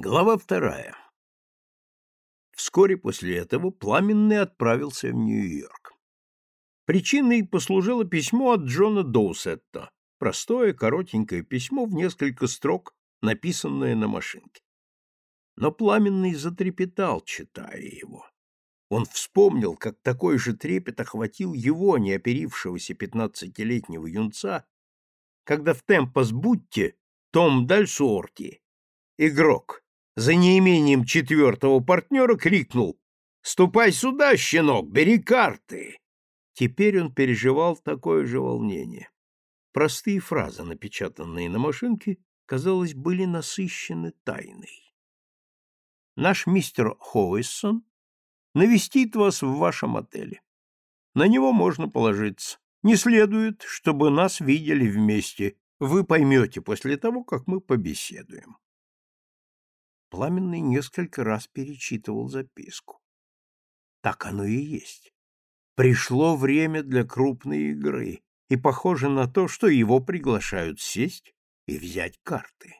Глава вторая. Вскоре после этого Пламенный отправился в Нью-Йорк. Причиной послужило письмо от Джона Доусетта, простое, коротенькое письмо в несколько строк, написанное на машинке. Но Пламенный затрепетал, читая его. Он вспомнил, как такой же трепет охватил его, неоперившегося пятнадцатилетнего юнца, когда в темпос Бутте Том Дальсуорти, игрок, за неимением четвертого партнера крикнул «Ступай сюда, щенок, бери карты!» Теперь он переживал такое же волнение. Простые фразы, напечатанные на машинке, казалось, были насыщены тайной. Наш мистер Хоуиссон навестит вас в вашем отеле. На него можно положиться. Не следует, чтобы нас видели вместе. Вы поймете после того, как мы побеседуем. Пламенный несколько раз перечитывал записку. Так оно и есть. Пришло время для крупной игры, и похоже на то, что его приглашают сесть и взять карты.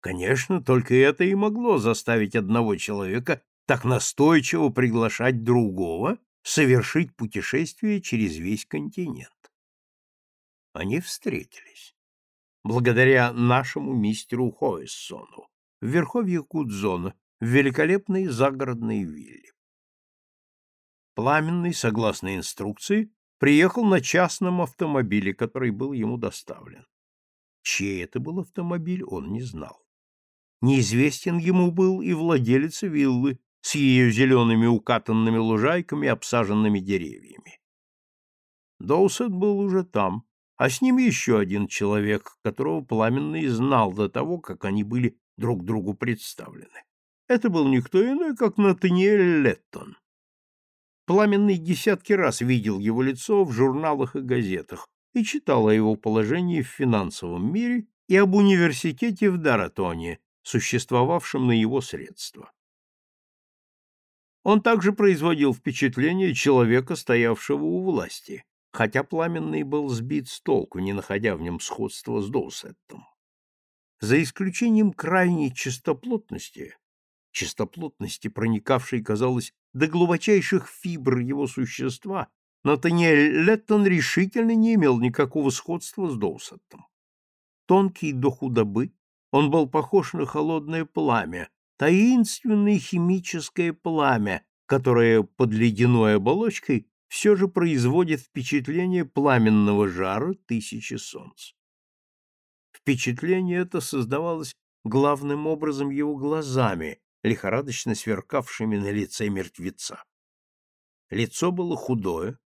Конечно, только это и могло заставить одного человека так настойчиво приглашать другого совершить путешествие через весь континент. Они встретились. Благодаря нашему мистеру Хоэссону, в верховье Кудзона, в великолепной загородной вилле. Пламенный, согласно инструкции, приехал на частном автомобиле, который был ему доставлен. Чей это был автомобиль, он не знал. Неизвестен ему был и владелец виллы с ее зелеными укатанными лужайками, обсаженными деревьями. Доусет был уже там, а с ним еще один человек, которого Пламенный знал до того, как они были друг другу представлены. Это был никто иной, как Натаниэль Леттон. Пламенный десятки раз видел его лицо в журналах и газетах и читал о его положении в финансовом мире и об университете в Даратоне, существовавшем на его средства. Он также производил впечатление человека, стоявшего у власти, хотя Пламенный был сбит с толку, не находя в нем сходства с Доусеттом. За исключением крайней чистоплотности, чистоплотности, проникавшей, казалось, до глубочайших фибр его существа, Натаниэль Леттон решительно не имел никакого сходства с Доусеттом. Тонкий до худобы, он был похож на холодное пламя, таинственное химическое пламя, которое под ледяной оболочкой все же производит впечатление пламенного жара тысячи солнц. Впечатление это создавалось главным образом его глазами, лихорадочно сверкавшими на лице мертвеца. Лицо было худое,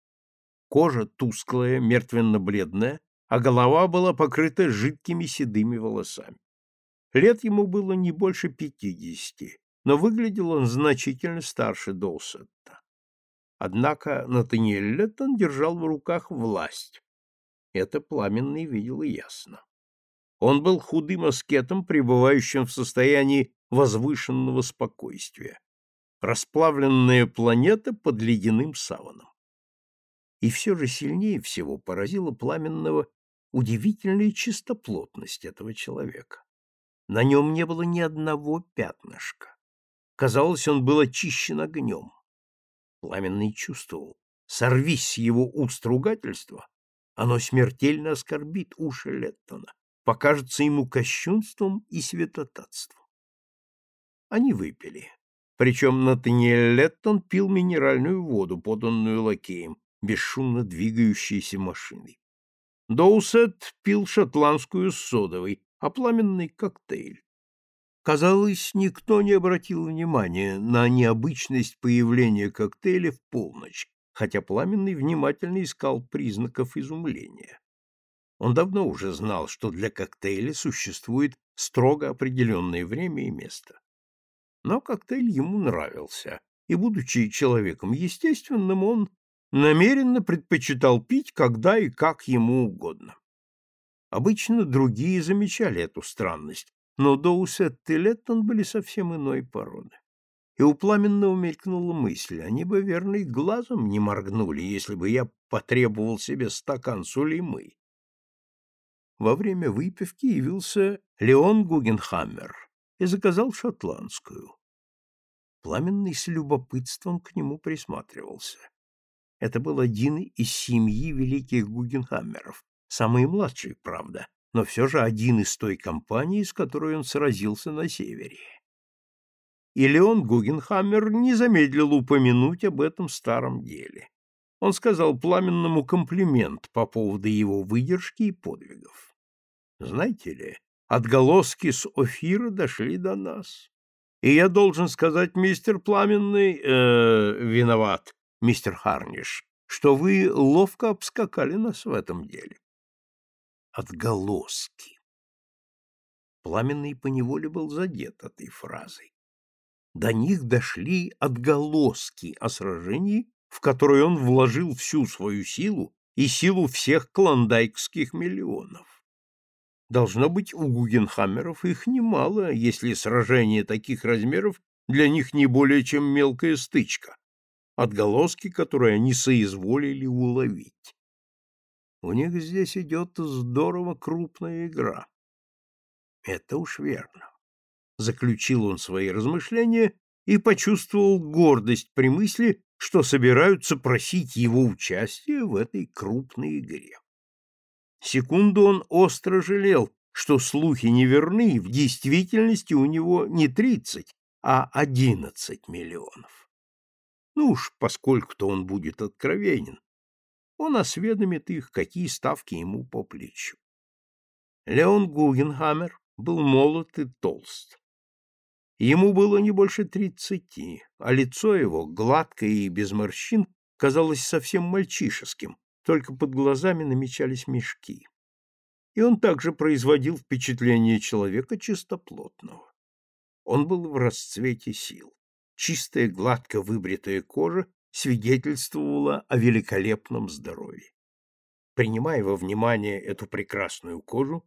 кожа тусклая, мертвенно-бледная, а голова была покрыта жидкими седыми волосами. Лет ему было не больше пятидесяти, но выглядел он значительно старше Доусетта. Однако Натаниэль Леттон держал в руках власть. Это пламенный видел ясно. Он был худым аскетом, пребывающим в состоянии возвышенного спокойствия. Расплавленная планета под ледяным саваном. И все же сильнее всего поразила пламенного удивительная чистоплотность этого человека. На нем не было ни одного пятнышка. Казалось, он был очищен огнем. Пламенный чувствовал, сорвись с его уст ругательства, оно смертельно оскорбит уши Леттона, покажется ему кощунством и святотатством. Они выпили. Причем Натаниэль Леттон пил минеральную воду, поданную лакеем, бесшумно двигающейся машиной. Доусет пил шотландскую с содовой, а пламенный коктейль. Казалось, никто не обратил внимания на необычность появления коктейля в полночь, хотя пламенный внимательно искал признаков изумления. Он давно уже знал, что для коктейля существует строго определенное время и место. Но коктейль ему нравился, и, будучи человеком естественным, он намеренно предпочитал пить когда и как ему угодно. Обычно другие замечали эту странность, но Доусет и Леттон были совсем иной породы. И у Пламенного мелькнула мысль, они бы, верно, и глазом не моргнули, если бы я потребовал себе стакан сулеймы во время выпивки явился Леон Гугенхаммер, и заказал шотландскую. Пламенный с любопытством к нему присматривался. Это был один из семьи великих Гугенхаммеров, самый младший, правда, но все же один из той компании, с которой он сразился на севере. И Леон Гугенхаммер не замедлил упомянуть об этом старом деле. Он сказал пламенному комплимент по поводу его выдержки и подвигов. Знаете ли, отголоски с Офира дошли до нас. И я должен сказать, мистер Пламенный, э, виноват, мистер Харниш, что вы ловко обскакали нас в этом деле. Отголоски. Пламенный поневоле был задет этой фразой. До них дошли отголоски о сражении, в которое он вложил всю свою силу и силу всех клондайкских миллионов. Должно быть, у Гугенхаммеров их немало, если сражение таких размеров для них не более чем мелкая стычка, отголоски, которые они соизволили уловить. У них здесь идет здорово крупная игра. Это уж верно. Заключил он свои размышления и почувствовал гордость при мысли, что собираются просить его участия в этой крупной игре. Секунду он остро жалел, что слухи неверны, в действительности у него не тридцать, а одиннадцать миллионов. Ну уж, поскольку-то он будет откровенен, он осведомит их, какие ставки ему по плечу. Леон Гугенхаммер был молод и толст. Ему было не больше тридцати, а лицо его, гладкое и без морщин, казалось совсем мальчишеским, только под глазами намечались мешки. И он также производил впечатление человека чистоплотного. Он был в расцвете сил. Чистая, гладко выбритая кожа свидетельствовала о великолепном здоровье. Принимая во внимание эту прекрасную кожу,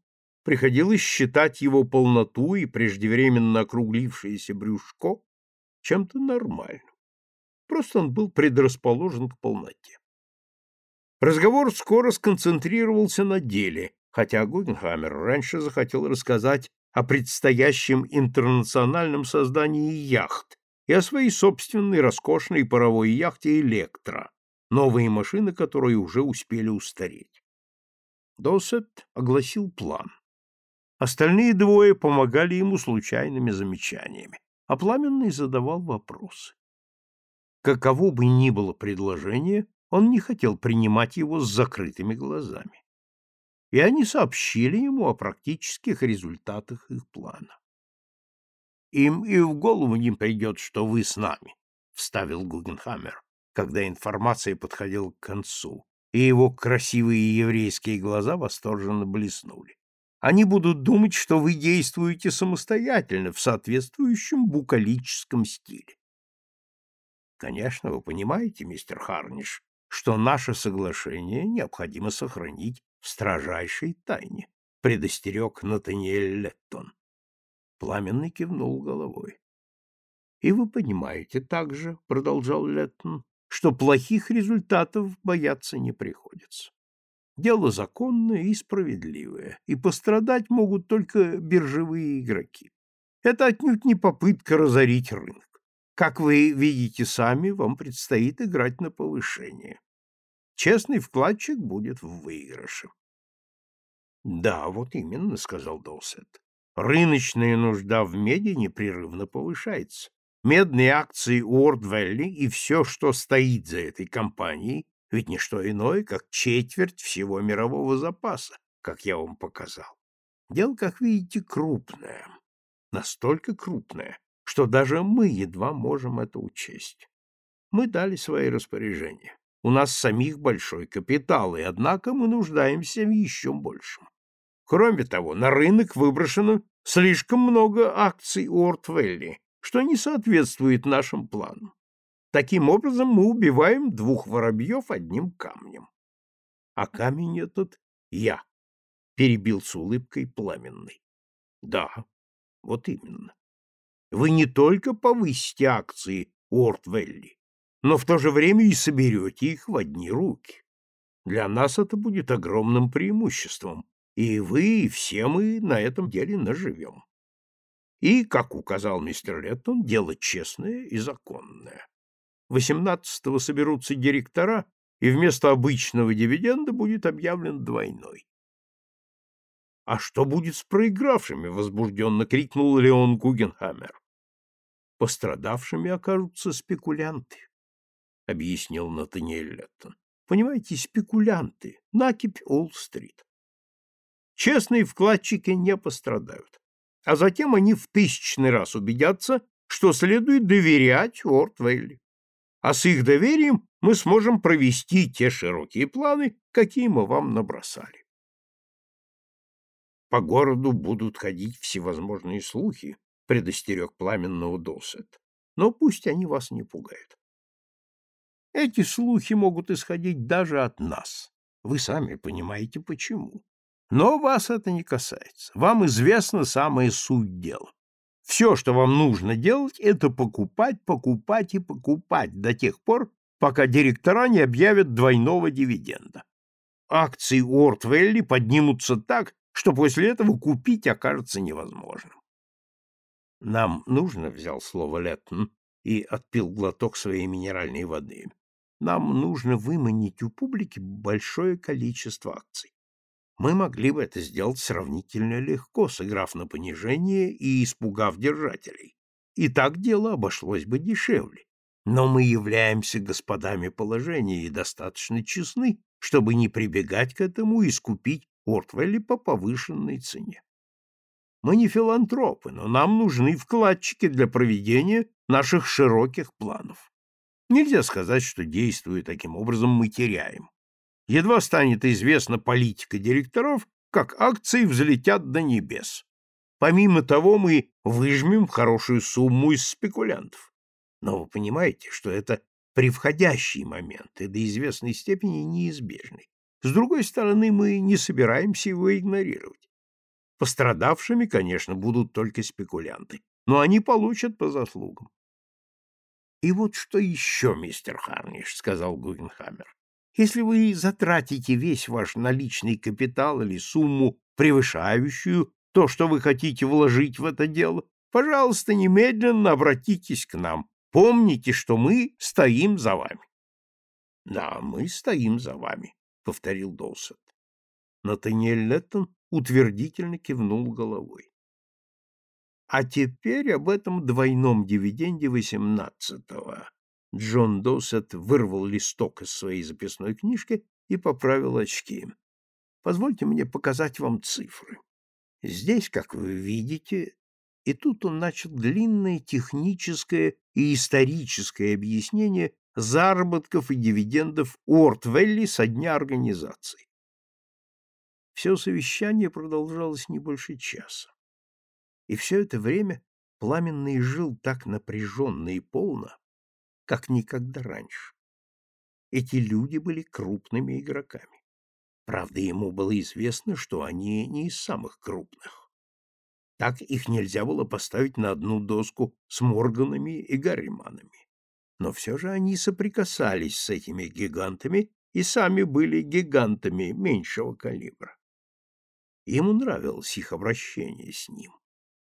приходилось считать его полноту и преждевременно округлившееся брюшко чем-то нормальным. Просто он был предрасположен к полноте. Разговор скоро сконцентрировался на деле, хотя Гугенхаммер раньше захотел рассказать о предстоящем интернациональном создании яхт и о своей собственной роскошной паровой яхте «Электро», новые машины которой уже успели устареть. Досет огласил план. Остальные двое помогали ему случайными замечаниями, а Пламенный задавал вопросы. Каково бы ни было предложение, он не хотел принимать его с закрытыми глазами. И они сообщили ему о практических результатах их плана. «Им и в голову не придет, что вы с нами», — вставил Гугенхаммер, когда информация подходила к концу, и его красивые еврейские глаза восторженно блеснули. Они будут думать, что вы действуете самостоятельно в соответствующем букалическом стиле. Конечно, вы понимаете, мистер Харниш, что наше соглашение необходимо сохранить в строжайшей тайне, предостерег Натаниэль Леттон. Пламенный кивнул головой. И вы понимаете также, продолжал Леттон, что плохих результатов бояться не приходится. Дело законное и справедливое, и пострадать могут только биржевые игроки. Это отнюдь не попытка разорить рынок. Как вы видите сами, вам предстоит играть на повышение. Честный вкладчик будет в выигрыше. Да, вот именно, сказал Доусет. Рыночная нужда в меди непрерывно повышается. Медные акции Уорд-Вэлли и все, что стоит за этой компанией, ведь не что иное, как четверть всего мирового запаса, как я вам показал. Дело, как видите, крупное. Настолько крупное, что даже мы едва можем это учесть. Мы дали свои распоряжения. У нас самих большой капитал, и однако мы нуждаемся в еще большем. Кроме того, на рынок выброшено слишком много акций Уортвелли, что не соответствует нашим планам. Таким образом мы убиваем двух воробьев одним камнем. А камень этот я, — перебил с улыбкой пламенный. Да, вот именно вы не только повысите акции Уортвелли, но в то же время и соберете их в одни руки. Для нас это будет огромным преимуществом, и вы, и все мы на этом деле наживем. И, как указал мистер Леттон, дело честное и законное. Восемнадцатого соберутся директора, и вместо обычного дивиденда будет объявлен двойной. «А что будет с проигравшими?» — возбужденно крикнул Леон Гугенхаммер. «Пострадавшими окажутся спекулянты», — объяснил Натаниэль Леттон. «Понимаете, спекулянты, накипь Олл-стрит. Честные вкладчики не пострадают, а затем они в тысячный раз убедятся, что следует доверять Ортвелли а с их доверием мы сможем провести те широкие планы, какие мы вам набросали. По городу будут ходить всевозможные слухи, предостерег пламенного Досет, но пусть они вас не пугают. Эти слухи могут исходить даже от нас. Вы сами понимаете, почему. Но вас это не касается. Вам известна самая суть дела. Все, что вам нужно делать, это покупать, покупать и покупать до тех пор, пока директора не объявят двойного дивиденда. Акции Уортвелли поднимутся так, что после этого купить окажется невозможным. Нам нужно, взял слово Леттон и отпил глоток своей минеральной воды. Нам нужно выманить у публики большое количество акций мы могли бы это сделать сравнительно легко, сыграв на понижение и испугав держателей. И так дело обошлось бы дешевле. Но мы являемся господами положения и достаточно честны, чтобы не прибегать к этому и скупить Ортвелли по повышенной цене. Мы не филантропы, но нам нужны вкладчики для проведения наших широких планов. Нельзя сказать, что, действуя таким образом, мы теряем. Едва станет известна политика директоров, как акции взлетят до небес. Помимо того, мы выжмем хорошую сумму из спекулянтов. Но вы понимаете, что это превходящий момент и до известной степени неизбежный. С другой стороны, мы не собираемся его игнорировать. Пострадавшими, конечно, будут только спекулянты, но они получат по заслугам. — И вот что еще, мистер Харниш, — сказал Гугенхаммер. Если вы затратите весь ваш наличный капитал или сумму, превышающую то, что вы хотите вложить в это дело, пожалуйста, немедленно обратитесь к нам. Помните, что мы стоим за вами. — Да, мы стоим за вами, — повторил Доусет. Натаниэль Леттон утвердительно кивнул головой. А теперь об этом двойном дивиденде восемнадцатого. Джон Доусет вырвал листок из своей записной книжки и поправил очки. Позвольте мне показать вам цифры. Здесь, как вы видите, и тут он начал длинное техническое и историческое объяснение заработков и дивидендов Уортвелли со дня организации. Все совещание продолжалось не больше часа. И все это время Пламенный жил так напряженно и полно, как никогда раньше. Эти люди были крупными игроками. Правда, ему было известно, что они не из самых крупных. Так их нельзя было поставить на одну доску с Морганами и Гарриманами. Но все же они соприкасались с этими гигантами и сами были гигантами меньшего калибра. Ему нравилось их обращение с ним.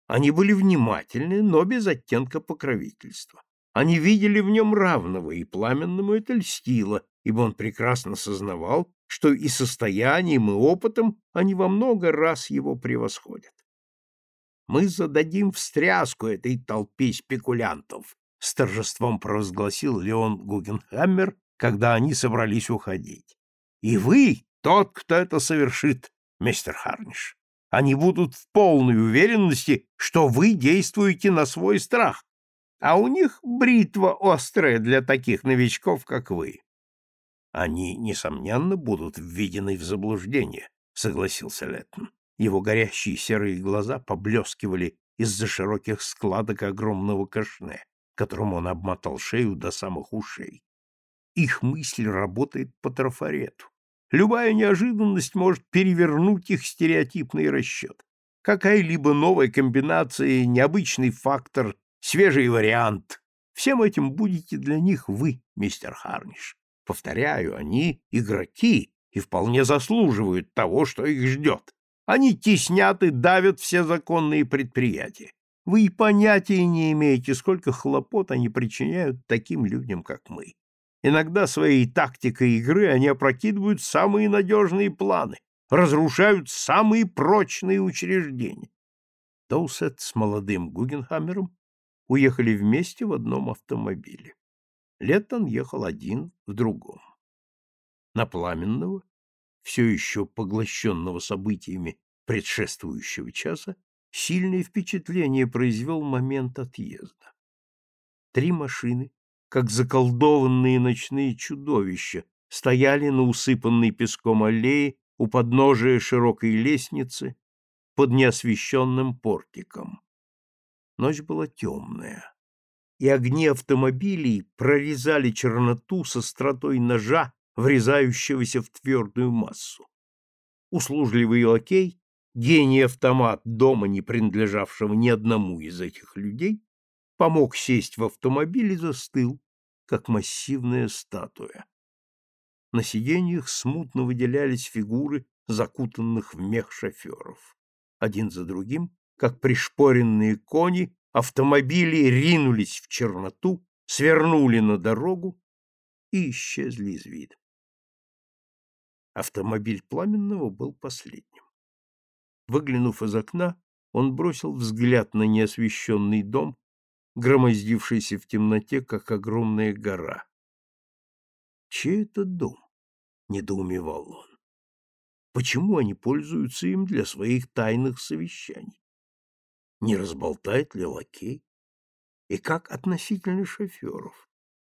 Они были внимательны, но без оттенка покровительства. Они видели в нем равного, и пламенному это льстило, ибо он прекрасно сознавал, что и состоянием, и опытом они во много раз его превосходят. «Мы зададим встряску этой толпе спекулянтов», — с торжеством провозгласил Леон Гугенхаммер, когда они собрались уходить. «И вы тот, кто это совершит, мистер Харниш. Они будут в полной уверенности, что вы действуете на свой страх, а у них бритва острая для таких новичков, как вы. Они, несомненно, будут введены в заблуждение, согласился Леттон. Его горящие серые глаза поблескивали из-за широких складок огромного кашне, которым он обмотал шею до самых ушей. Их мысль работает по трафарету. Любая неожиданность может перевернуть их стереотипный расчет. Какая-либо новая комбинация, необычный фактор свежий вариант. Всем этим будете для них вы, мистер Харниш. Повторяю, они игроки и вполне заслуживают того, что их ждет. Они теснят и давят все законные предприятия. Вы и понятия не имеете, сколько хлопот они причиняют таким людям, как мы. Иногда своей тактикой игры они опрокидывают самые надежные планы, разрушают самые прочные учреждения. Доусет с молодым Гугенхаммером уехали вместе в одном автомобиле. Леттон ехал один в другом. На Пламенного, все еще поглощенного событиями предшествующего часа, сильное впечатление произвел момент отъезда. Три машины, как заколдованные ночные чудовища, стояли на усыпанной песком аллее у подножия широкой лестницы под неосвещенным портиком. Ночь была темная, и огни автомобилей прорезали черноту со стратой ножа, врезающегося в твердую массу. Услужливый лакей, гений-автомат дома, не принадлежавшего ни одному из этих людей, помог сесть в автомобиль и застыл, как массивная статуя. На сиденьях смутно выделялись фигуры закутанных в мех шоферов. Один за другим, как пришпоренные кони, автомобили ринулись в черноту, свернули на дорогу и исчезли из вида. Автомобиль Пламенного был последним. Выглянув из окна, он бросил взгляд на неосвещенный дом, громоздившийся в темноте, как огромная гора. Чей это дом? — недоумевал он. Почему они пользуются им для своих тайных совещаний? Не разболтает ли лакей? И как относительно шоферов?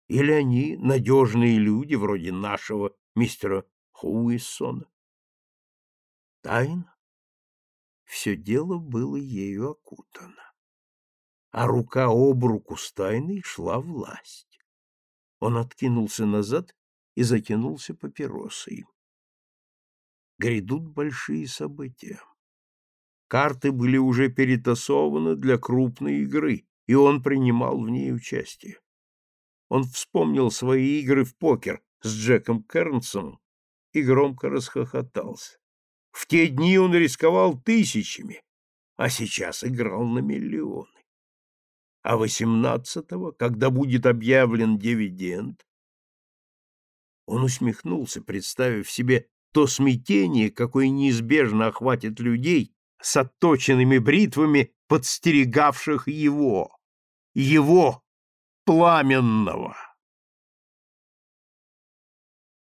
Или они надежные люди, вроде нашего мистера Хуиссона? Тайна? Все дело было ею окутано. А рука об руку с тайной шла власть. Он откинулся назад и затянулся папиросой. Грядут большие события. Карты были уже перетасованы для крупной игры, и он принимал в ней участие. Он вспомнил свои игры в покер с Джеком Кернсом и громко расхохотался. В те дни он рисковал тысячами, а сейчас играл на миллионы. А восемнадцатого, когда будет объявлен дивиденд, он усмехнулся, представив себе то смятение, какое неизбежно охватит людей с отточенными бритвами, подстерегавших его, его пламенного.